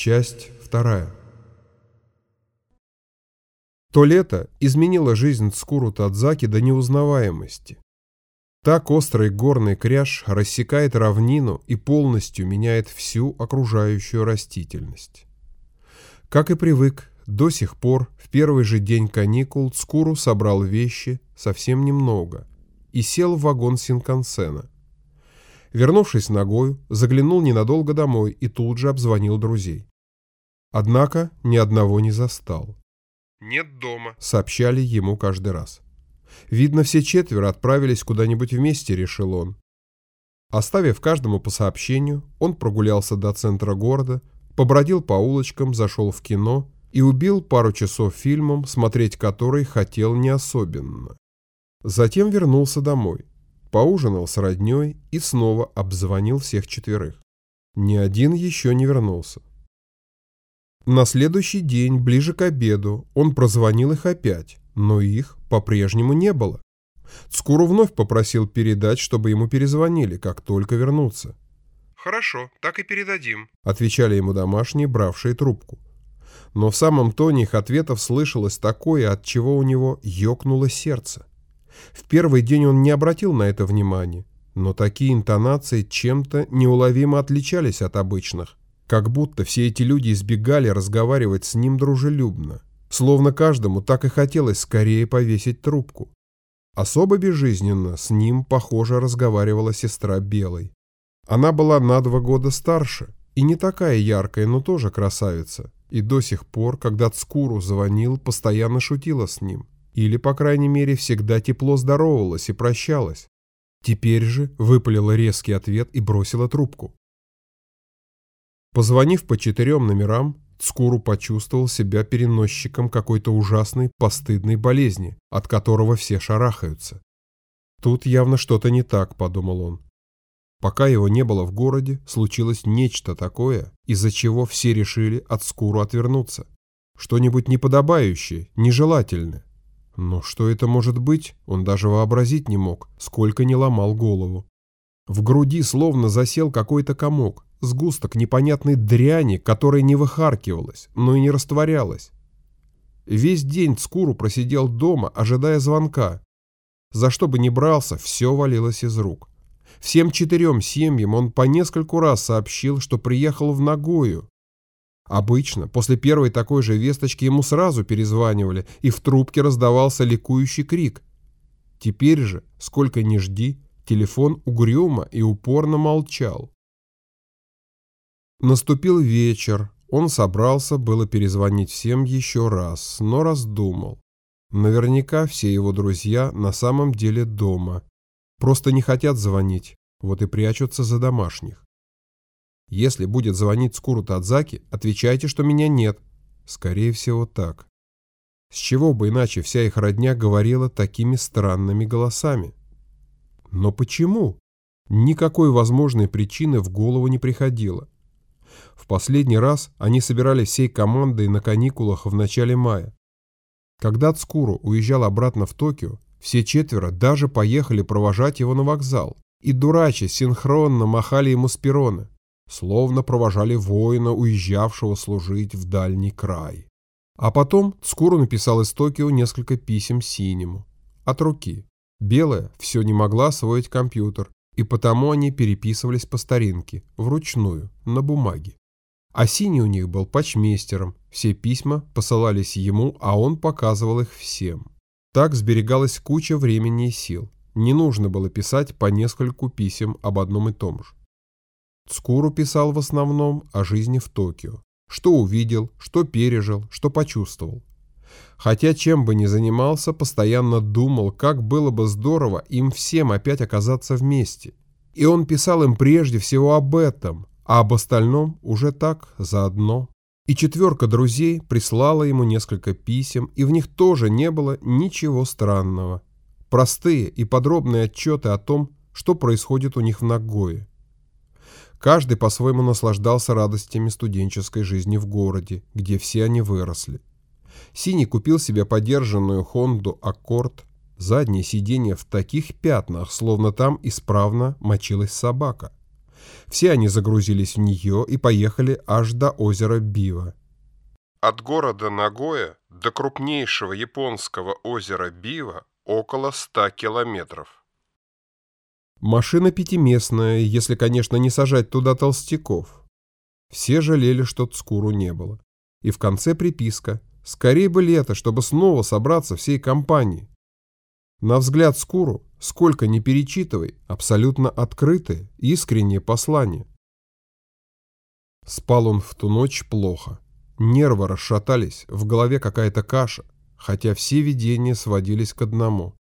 Часть вторая. То лето изменило жизнь Цкуру Тадзаки до неузнаваемости. Так острый горный кряж рассекает равнину и полностью меняет всю окружающую растительность. Как и привык, до сих пор в первый же день каникул Цкуру собрал вещи совсем немного и сел в вагон Синкансена. Вернувшись ногою, заглянул ненадолго домой и тут же обзвонил друзей. Однако ни одного не застал. «Нет дома», — сообщали ему каждый раз. Видно, все четверо отправились куда-нибудь вместе, решил он. Оставив каждому по сообщению, он прогулялся до центра города, побродил по улочкам, зашел в кино и убил пару часов фильмом, смотреть который хотел не особенно. Затем вернулся домой, поужинал с родней и снова обзвонил всех четверых. Ни один еще не вернулся. На следующий день, ближе к обеду, он прозвонил их опять, но их по-прежнему не было. Цкуру вновь попросил передать, чтобы ему перезвонили, как только вернутся. «Хорошо, так и передадим», — отвечали ему домашние, бравшие трубку. Но в самом тоне их ответов слышалось такое, от чего у него ёкнуло сердце. В первый день он не обратил на это внимания, но такие интонации чем-то неуловимо отличались от обычных. Как будто все эти люди избегали разговаривать с ним дружелюбно. Словно каждому так и хотелось скорее повесить трубку. Особо безжизненно с ним, похоже, разговаривала сестра Белой. Она была на два года старше и не такая яркая, но тоже красавица. И до сих пор, когда Цкуру звонил, постоянно шутила с ним. Или, по крайней мере, всегда тепло здоровалась и прощалась. Теперь же выпалила резкий ответ и бросила трубку. Позвонив по четырем номерам, Цкуру почувствовал себя переносчиком какой-то ужасной постыдной болезни, от которого все шарахаются. Тут явно что-то не так, подумал он. Пока его не было в городе, случилось нечто такое, из-за чего все решили от Скуру отвернуться. Что-нибудь неподобающее, нежелательное. Но что это может быть, он даже вообразить не мог, сколько не ломал голову. В груди словно засел какой-то комок, сгусток непонятной дряни, которая не выхаркивалась, но и не растворялась. Весь день Цкуру просидел дома, ожидая звонка. За что бы ни брался, все валилось из рук. Всем четырем семьям он по нескольку раз сообщил, что приехал в Нагою. Обычно после первой такой же весточки ему сразу перезванивали, и в трубке раздавался ликующий крик. Теперь же, сколько ни жди, телефон угрюмо и упорно молчал. Наступил вечер, он собрался было перезвонить всем еще раз, но раздумал. Наверняка все его друзья на самом деле дома. Просто не хотят звонить, вот и прячутся за домашних. Если будет звонить Скуру Тадзаки, отвечайте, что меня нет. Скорее всего так. С чего бы иначе вся их родня говорила такими странными голосами? Но почему? Никакой возможной причины в голову не приходило. В последний раз они собирались всей командой на каникулах в начале мая. Когда Цкуру уезжал обратно в Токио, все четверо даже поехали провожать его на вокзал и дурачи синхронно махали ему с перона, словно провожали воина, уезжавшего служить в дальний край. А потом Цкуру написал из Токио несколько писем синему, от руки. Белая все не могла освоить компьютер, и потому они переписывались по старинке, вручную, на бумаге. А синий у них был патчмейстером, все письма посылались ему, а он показывал их всем. Так сберегалась куча времени и сил. Не нужно было писать по нескольку писем об одном и том же. Цкуру писал в основном о жизни в Токио. Что увидел, что пережил, что почувствовал. Хотя чем бы ни занимался, постоянно думал, как было бы здорово им всем опять оказаться вместе. И он писал им прежде всего об этом, а об остальном уже так, заодно. И четверка друзей прислала ему несколько писем, и в них тоже не было ничего странного. Простые и подробные отчеты о том, что происходит у них в Нагое. Каждый по-своему наслаждался радостями студенческой жизни в городе, где все они выросли. Синий купил себе подержанную Хонду Аккорд, заднее сиденье в таких пятнах, словно там исправно мочилась собака. Все они загрузились в нее и поехали аж до озера Бива. От города Нагоя до крупнейшего японского озера Бива около 100 километров. Машина пятиместная, если, конечно, не сажать туда толстяков. Все жалели, что Цкуру не было. И в конце приписка «Скорей бы лето, чтобы снова собраться всей компанией». На взгляд Скуру, сколько ни перечитывай, абсолютно открытое, искреннее послание. Спал он в ту ночь плохо. Нервы расшатались, в голове какая-то каша, хотя все видения сводились к одному.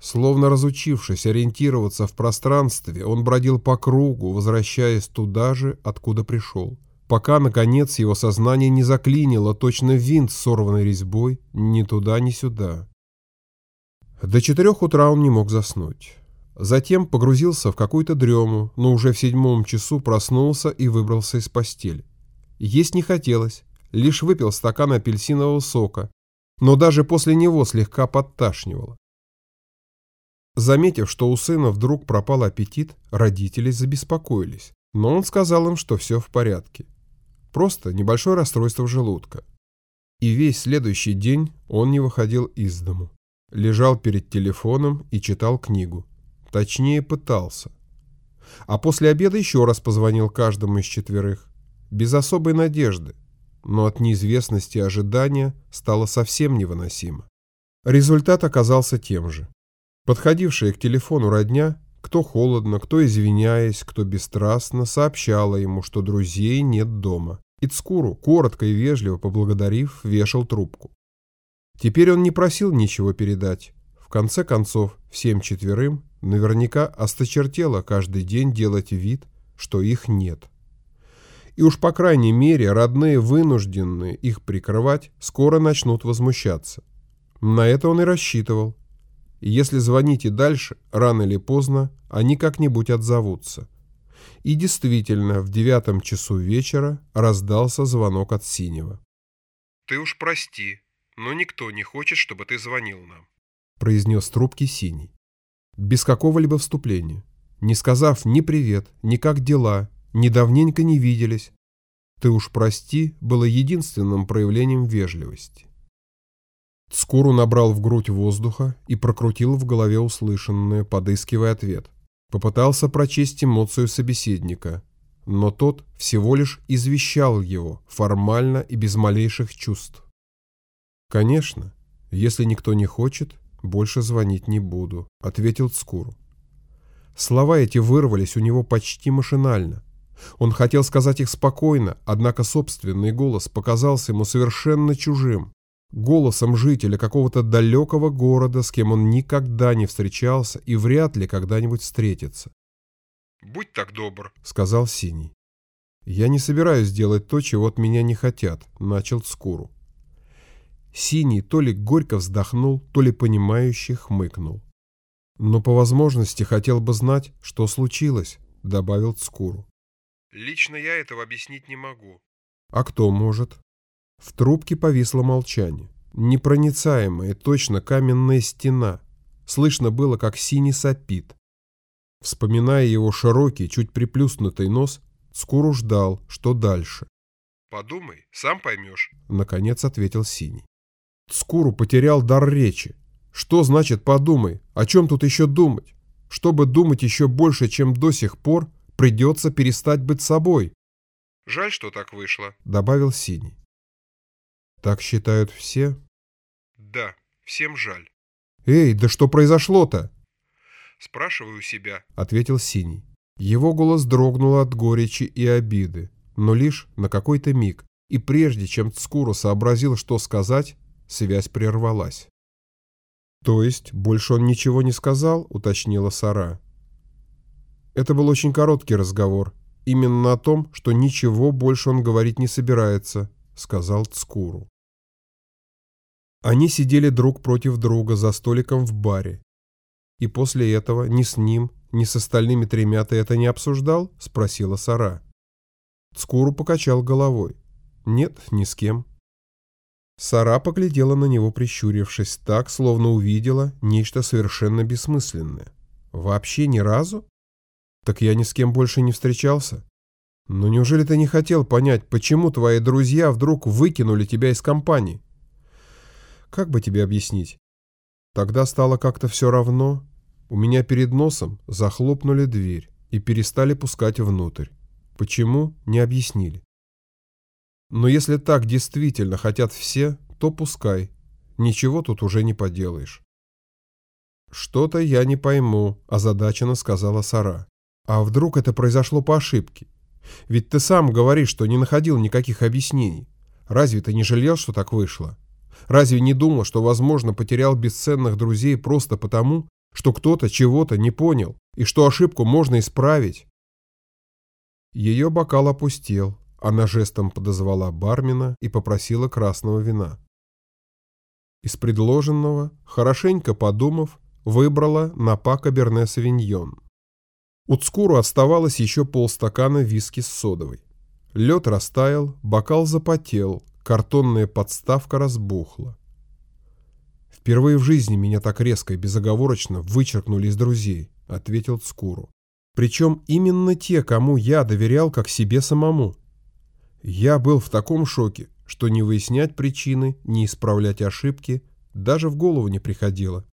Словно разучившись ориентироваться в пространстве, он бродил по кругу, возвращаясь туда же, откуда пришел, пока, наконец, его сознание не заклинило точно винт с сорванной резьбой ни туда, ни сюда. До четырех утра он не мог заснуть. Затем погрузился в какую-то дрему, но уже в седьмом часу проснулся и выбрался из постели. Есть не хотелось, лишь выпил стакан апельсинового сока, но даже после него слегка подташнивало. Заметив, что у сына вдруг пропал аппетит, родители забеспокоились, но он сказал им, что все в порядке. Просто небольшое расстройство желудка. И весь следующий день он не выходил из дому. Лежал перед телефоном и читал книгу. Точнее, пытался. А после обеда еще раз позвонил каждому из четверых без особой надежды, но от неизвестности ожидания стало совсем невыносимо. Результат оказался тем же. Подходившая к телефону родня, кто холодно, кто извиняясь, кто бесстрастно, сообщала ему, что друзей нет дома. Ицкуру, коротко и вежливо поблагодарив, вешал трубку. Теперь он не просил ничего передать. В конце концов, всем четверым наверняка осточертело каждый день делать вид, что их нет. И уж по крайней мере родные, вынужденные их прикрывать, скоро начнут возмущаться. На это он и рассчитывал. Если звонить и дальше, рано или поздно, они как-нибудь отзовутся. И действительно, в девятом часу вечера раздался звонок от Синего. «Ты уж прости, но никто не хочет, чтобы ты звонил нам», произнес трубки Синий. Без какого-либо вступления, не сказав ни привет, ни как дела, ни давненько не виделись. Ты уж прости, было единственным проявлением вежливости. Скуру набрал в грудь воздуха и прокрутил в голове услышанное, подыскивая ответ. Попытался прочесть эмоцию собеседника, но тот всего лишь извещал его, формально и без малейших чувств. «Конечно, если никто не хочет, больше звонить не буду», — ответил Цкуру. Слова эти вырвались у него почти машинально. Он хотел сказать их спокойно, однако собственный голос показался ему совершенно чужим. Голосом жителя какого-то далекого города, с кем он никогда не встречался и вряд ли когда-нибудь встретится. «Будь так добр», — сказал Синий. «Я не собираюсь делать то, чего от меня не хотят», — начал Скуру. Синий то ли горько вздохнул, то ли понимающе хмыкнул. «Но по возможности хотел бы знать, что случилось», — добавил Цкуру. Лично я этого объяснить не могу. А кто может? В трубке повисло молчание. Непроницаемая, точно каменная стена. Слышно было, как синий сопит. Вспоминая его широкий, чуть приплюснутый нос, Скуру ждал, что дальше. «Подумай, сам поймешь», — наконец ответил Синий. Скуру потерял дар речи. Что значит «подумай»? О чем тут еще думать? Чтобы думать еще больше, чем до сих пор, придется перестать быть собой. Жаль, что так вышло, добавил Синий. Так считают все? Да, всем жаль. Эй, да что произошло-то? Спрашиваю себя, ответил Синий. Его голос дрогнул от горечи и обиды, но лишь на какой-то миг, и прежде чем Цкуру сообразил, что сказать, связь прервалась. «То есть больше он ничего не сказал?» — уточнила Сара. Это был очень короткий разговор. Именно о том, что ничего больше он говорить не собирается, сказал Цкуру. Они сидели друг против друга за столиком в баре. И после этого ни с ним, ни с остальными тремя ты это не обсуждал? Спросила Сара. Цкуру покачал головой. Нет, ни с кем. Сара поглядела на него, прищурившись так, словно увидела нечто совершенно бессмысленное. Вообще ни разу? Так я ни с кем больше не встречался. Но неужели ты не хотел понять, почему твои друзья вдруг выкинули тебя из компании? Как бы тебе объяснить? Тогда стало как-то все равно. У меня перед носом захлопнули дверь и перестали пускать внутрь. Почему, не объяснили. Но если так действительно хотят все, то пускай. Ничего тут уже не поделаешь. «Что-то я не пойму», – озадаченно сказала Сара. «А вдруг это произошло по ошибке? Ведь ты сам говоришь, что не находил никаких объяснений. Разве ты не жалел, что так вышло? Разве не думал, что, возможно, потерял бесценных друзей просто потому, что кто-то чего-то не понял, и что ошибку можно исправить?» Ее бокал опустел. Она жестом подозвала бармена и попросила красного вина. Из предложенного, хорошенько подумав, выбрала напа Каберне Савиньон. Уцкуру оставалось еще полстакана виски с содовой. Лед растаял, бокал запотел, картонная подставка разбухла. «Впервые в жизни меня так резко и безоговорочно вычеркнули из друзей», — ответил Цкуру. «Причем именно те, кому я доверял как себе самому. Я был в таком шоке, что не выяснять причины, не исправлять ошибки даже в голову не приходило.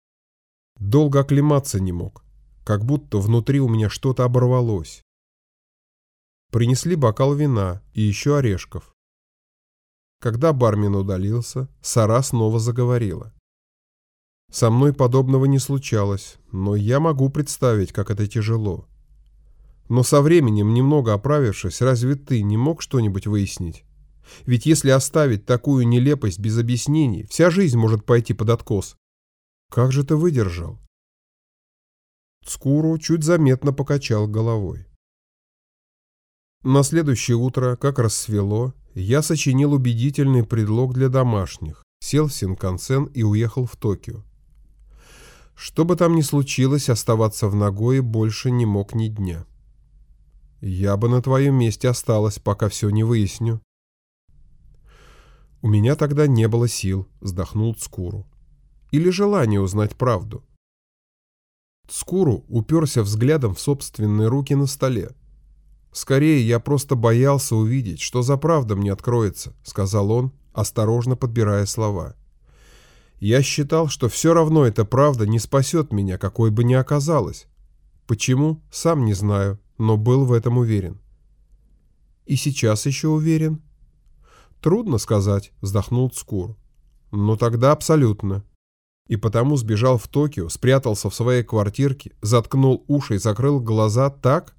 Долго оклематься не мог, как будто внутри у меня что-то оборвалось. Принесли бокал вина и еще орешков. Когда бармен удалился, Сара снова заговорила. Со мной подобного не случалось, но я могу представить, как это тяжело. Но со временем, немного оправившись, разве ты не мог что-нибудь выяснить? Ведь если оставить такую нелепость без объяснений, вся жизнь может пойти под откос. Как же ты выдержал? Скуру чуть заметно покачал головой. На следующее утро, как рассвело, я сочинил убедительный предлог для домашних, сел в Синкансен и уехал в Токио. Что бы там ни случилось, оставаться в Нагое больше не мог ни дня. Я бы на твоем месте осталась, пока все не выясню. У меня тогда не было сил, вздохнул Цкуру или желание узнать правду. Скуру уперся взглядом в собственные руки на столе. «Скорее, я просто боялся увидеть, что за правда мне откроется», — сказал он, осторожно подбирая слова. «Я считал, что все равно эта правда не спасет меня, какой бы ни оказалась. Почему, сам не знаю, но был в этом уверен». «И сейчас еще уверен?» «Трудно сказать», — вздохнул Цкур. «Но тогда абсолютно и потому сбежал в Токио, спрятался в своей квартирке, заткнул уши и закрыл глаза так?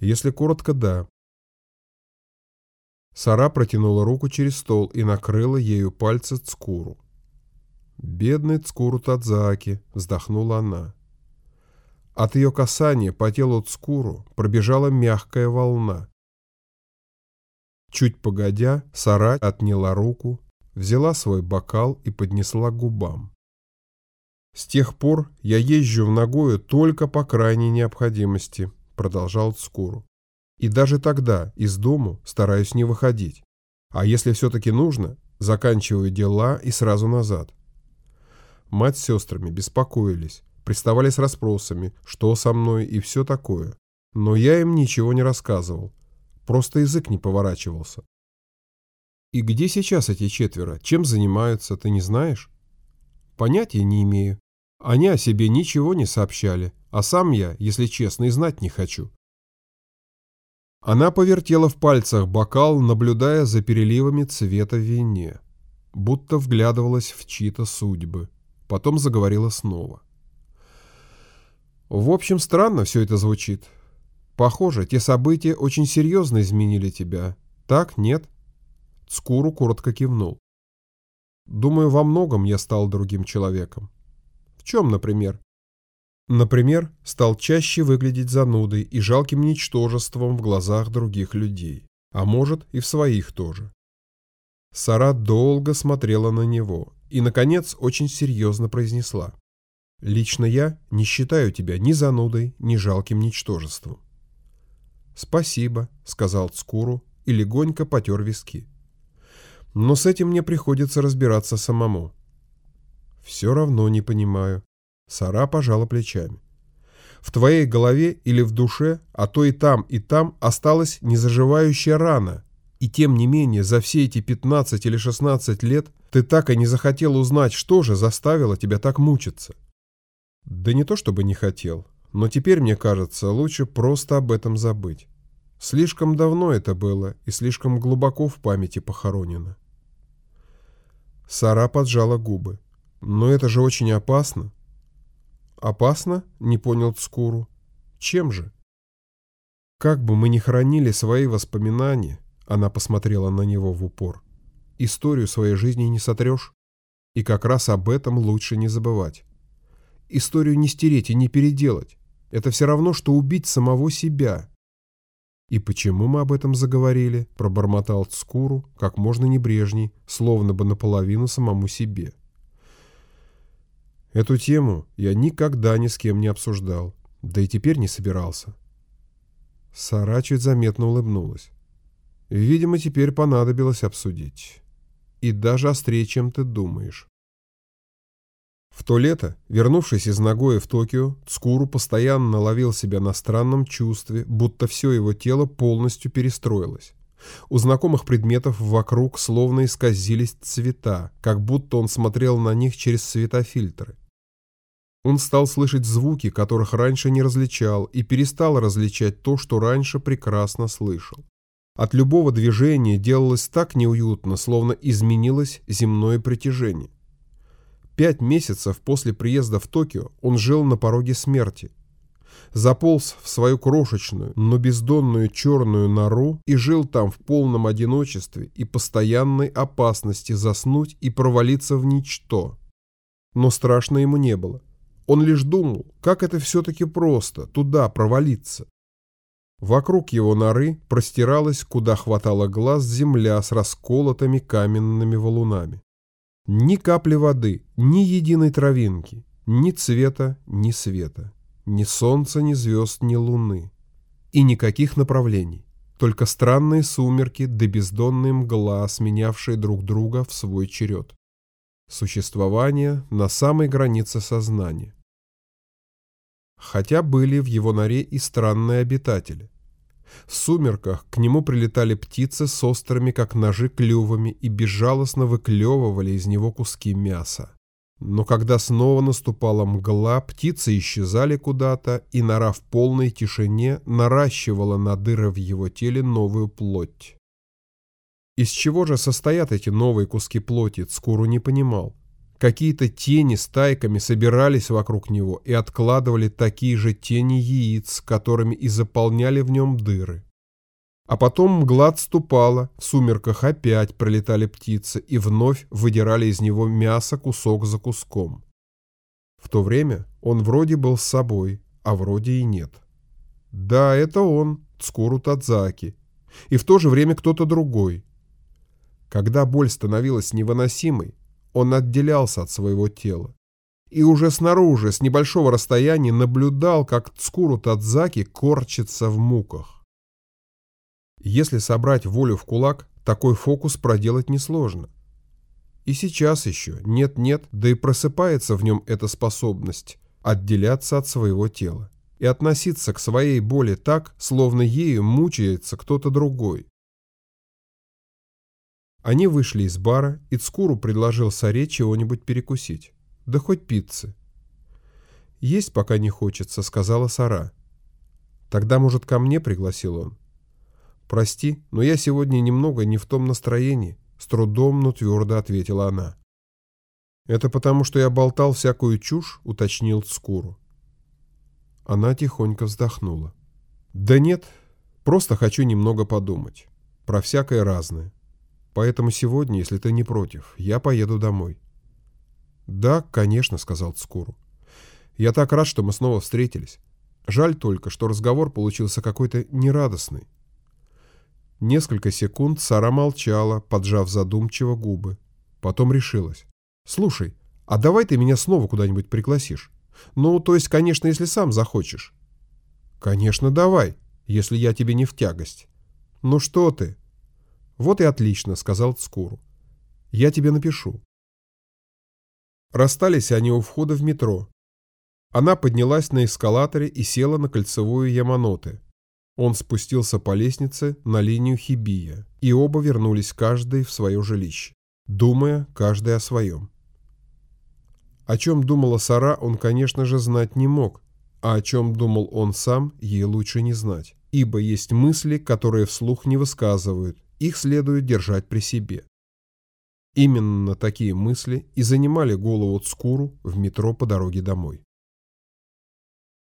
Если коротко, да. Сара протянула руку через стол и накрыла ею пальцы Цкуру. «Бедный Цкуру Тадзаки», — вздохнула она. От ее касания по телу Цкуру пробежала мягкая волна. Чуть погодя, Сара отняла руку взяла свой бокал и поднесла к губам. «С тех пор я езжу в Нагою только по крайней необходимости», — продолжал Цкуру. «И даже тогда из дому стараюсь не выходить. А если все-таки нужно, заканчиваю дела и сразу назад». Мать с сестрами беспокоились, приставали с расспросами, что со мной и все такое. Но я им ничего не рассказывал, просто язык не поворачивался. И где сейчас эти четверо? Чем занимаются, ты не знаешь? Понятия не имею. Они о себе ничего не сообщали, а сам я, если честно, и знать не хочу. Она повертела в пальцах бокал, наблюдая за переливами цвета вине, будто вглядывалась в чьи-то судьбы. Потом заговорила снова. В общем, странно все это звучит. Похоже, те события очень серьезно изменили тебя. Так, нет? Скуру коротко кивнул. Думаю, во многом я стал другим человеком. В чем, например? Например, стал чаще выглядеть занудой и жалким ничтожеством в глазах других людей, а может и в своих тоже. Сара долго смотрела на него и, наконец, очень серьезно произнесла. «Лично я не считаю тебя ни занудой, ни жалким ничтожеством». «Спасибо», — сказал Цкуру и легонько потер виски. Но с этим мне приходится разбираться самому. Все равно не понимаю. Сара пожала плечами. В твоей голове или в душе, а то и там, и там осталась незаживающая рана. И тем не менее, за все эти 15 или 16 лет ты так и не захотел узнать, что же заставило тебя так мучиться. Да не то чтобы не хотел, но теперь, мне кажется, лучше просто об этом забыть. Слишком давно это было и слишком глубоко в памяти похоронено. Сара поджала губы. «Но это же очень опасно». «Опасно?» — не понял Цкуру. «Чем же?» «Как бы мы ни хранили свои воспоминания», — она посмотрела на него в упор, «историю своей жизни не сотрешь, и как раз об этом лучше не забывать. Историю не стереть и не переделать. Это все равно, что убить самого себя». «И почему мы об этом заговорили?» – пробормотал Цкуру как можно небрежней, словно бы наполовину самому себе. Эту тему я никогда ни с кем не обсуждал, да и теперь не собирался. Сара чуть заметно улыбнулась. Видимо, теперь понадобилось обсудить. И даже острее, чем ты думаешь. В то лето, вернувшись из Нагоя в Токио, Цкуру постоянно ловил себя на странном чувстве, будто все его тело полностью перестроилось. У знакомых предметов вокруг словно исказились цвета, как будто он смотрел на них через светофильтры. Он стал слышать звуки, которых раньше не различал, и перестал различать то, что раньше прекрасно слышал. От любого движения делалось так неуютно, словно изменилось земное притяжение. Пять месяцев после приезда в Токио он жил на пороге смерти. Заполз в свою крошечную, но бездонную черную нору и жил там в полном одиночестве и постоянной опасности заснуть и провалиться в ничто. Но страшно ему не было. Он лишь думал, как это все-таки просто, туда провалиться. Вокруг его норы простиралась, куда хватало глаз, земля с расколотыми каменными валунами. Ни капли воды, ни единой травинки, ни цвета, ни света, ни солнца, ни звезд, ни луны. И никаких направлений, только странные сумерки да бездонные мгла, сменявшие друг друга в свой черед. Существование на самой границе сознания. Хотя были в его норе и странные обитатели. В сумерках к нему прилетали птицы с острыми, как ножи, клювами и безжалостно выклевывали из него куски мяса. Но когда снова наступала мгла, птицы исчезали куда-то, и нора в полной тишине наращивала на дыры в его теле новую плоть. Из чего же состоят эти новые куски плоти, Цкуру не понимал. Какие-то тени стайками собирались вокруг него и откладывали такие же тени яиц, которыми и заполняли в нем дыры. А потом мгла отступала, в сумерках опять пролетали птицы и вновь выдирали из него мясо кусок за куском. В то время он вроде был с собой, а вроде и нет. Да, это он, Цкуру Тадзаки, и в то же время кто-то другой. Когда боль становилась невыносимой, он отделялся от своего тела. И уже снаружи, с небольшого расстояния, наблюдал, как Цкуру Тадзаки корчится в муках. Если собрать волю в кулак, такой фокус проделать несложно. И сейчас еще нет-нет, да и просыпается в нем эта способность отделяться от своего тела и относиться к своей боли так, словно ею мучается кто-то другой. Они вышли из бара, и Цкуру предложил Саре чего-нибудь перекусить. Да хоть пиццы. «Есть пока не хочется», — сказала Сара. «Тогда, может, ко мне?» — пригласил он. «Прости, но я сегодня немного не в том настроении», — с трудом, но твердо ответила она. «Это потому, что я болтал всякую чушь?» — уточнил Цкуру. Она тихонько вздохнула. «Да нет, просто хочу немного подумать. Про всякое разное. Поэтому сегодня, если ты не против, я поеду домой». «Да, конечно», — сказал Цкуру. «Я так рад, что мы снова встретились. Жаль только, что разговор получился какой-то нерадостный». Несколько секунд Сара молчала, поджав задумчиво губы. Потом решилась. «Слушай, а давай ты меня снова куда-нибудь пригласишь? Ну, то есть, конечно, если сам захочешь». «Конечно, давай, если я тебе не в тягость». «Ну что ты?» «Вот и отлично», — сказал Цкуру. «Я тебе напишу». Расстались они у входа в метро. Она поднялась на эскалаторе и села на кольцевую Яманоте. Он спустился по лестнице на линию Хибия, и оба вернулись каждый в свое жилище, думая каждый о своем. О чем думала Сара, он, конечно же, знать не мог, а о чем думал он сам, ей лучше не знать, ибо есть мысли, которые вслух не высказывают, их следует держать при себе. Именно такие мысли и занимали голову Цкуру в метро по дороге домой.